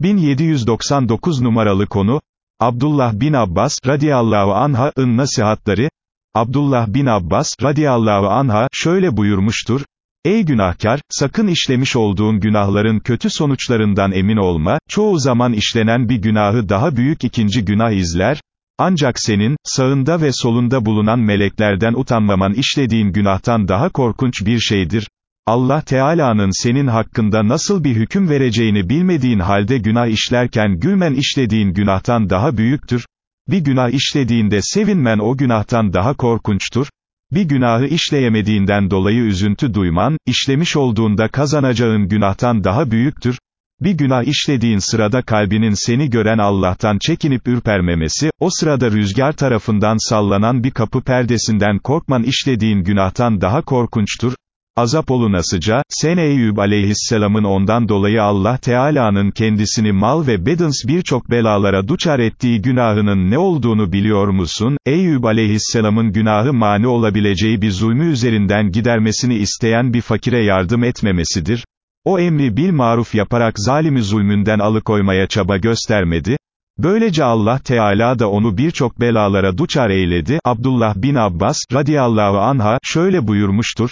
1799 numaralı konu, Abdullah bin Abbas, radiyallahu anha'ın nasihatları, Abdullah bin Abbas, radiyallahu anha, şöyle buyurmuştur, Ey günahkar, sakın işlemiş olduğun günahların kötü sonuçlarından emin olma, çoğu zaman işlenen bir günahı daha büyük ikinci günah izler, ancak senin, sağında ve solunda bulunan meleklerden utanmaman işlediğin günahtan daha korkunç bir şeydir. Allah Teala'nın senin hakkında nasıl bir hüküm vereceğini bilmediğin halde günah işlerken gülmen işlediğin günahtan daha büyüktür. Bir günah işlediğinde sevinmen o günahtan daha korkunçtur. Bir günahı işleyemediğinden dolayı üzüntü duyman, işlemiş olduğunda kazanacağın günahtan daha büyüktür. Bir günah işlediğin sırada kalbinin seni gören Allah'tan çekinip ürpermemesi, o sırada rüzgar tarafından sallanan bir kapı perdesinden korkman işlediğin günahtan daha korkunçtur. Azap olunasıca, sen Eyüp aleyhisselamın ondan dolayı Allah Teala'nın kendisini mal ve bedens birçok belalara duçar ettiği günahının ne olduğunu biliyor musun? Eyüp aleyhisselamın günahı mani olabileceği bir zulmü üzerinden gidermesini isteyen bir fakire yardım etmemesidir. O emri bil maruf yaparak zalimi zulmünden alıkoymaya çaba göstermedi. Böylece Allah Teala da onu birçok belalara duçar eyledi. Abdullah bin Abbas, radiyallahu anha, şöyle buyurmuştur.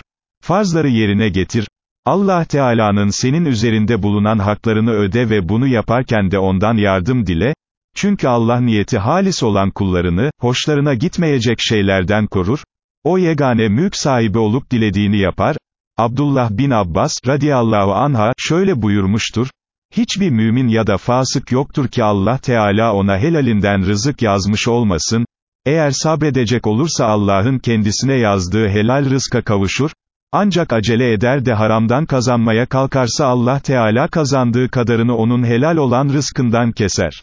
Farzları yerine getir. Allah Teala'nın senin üzerinde bulunan haklarını öde ve bunu yaparken de ondan yardım dile. Çünkü Allah niyeti halis olan kullarını, hoşlarına gitmeyecek şeylerden korur. O yegane mülk sahibi olup dilediğini yapar. Abdullah bin Abbas, radiyallahu anha, şöyle buyurmuştur. Hiçbir mümin ya da fasık yoktur ki Allah Teala ona helalinden rızık yazmış olmasın. Eğer sabredecek olursa Allah'ın kendisine yazdığı helal rızka kavuşur. Ancak acele eder de haramdan kazanmaya kalkarsa Allah Teala kazandığı kadarını onun helal olan rızkından keser.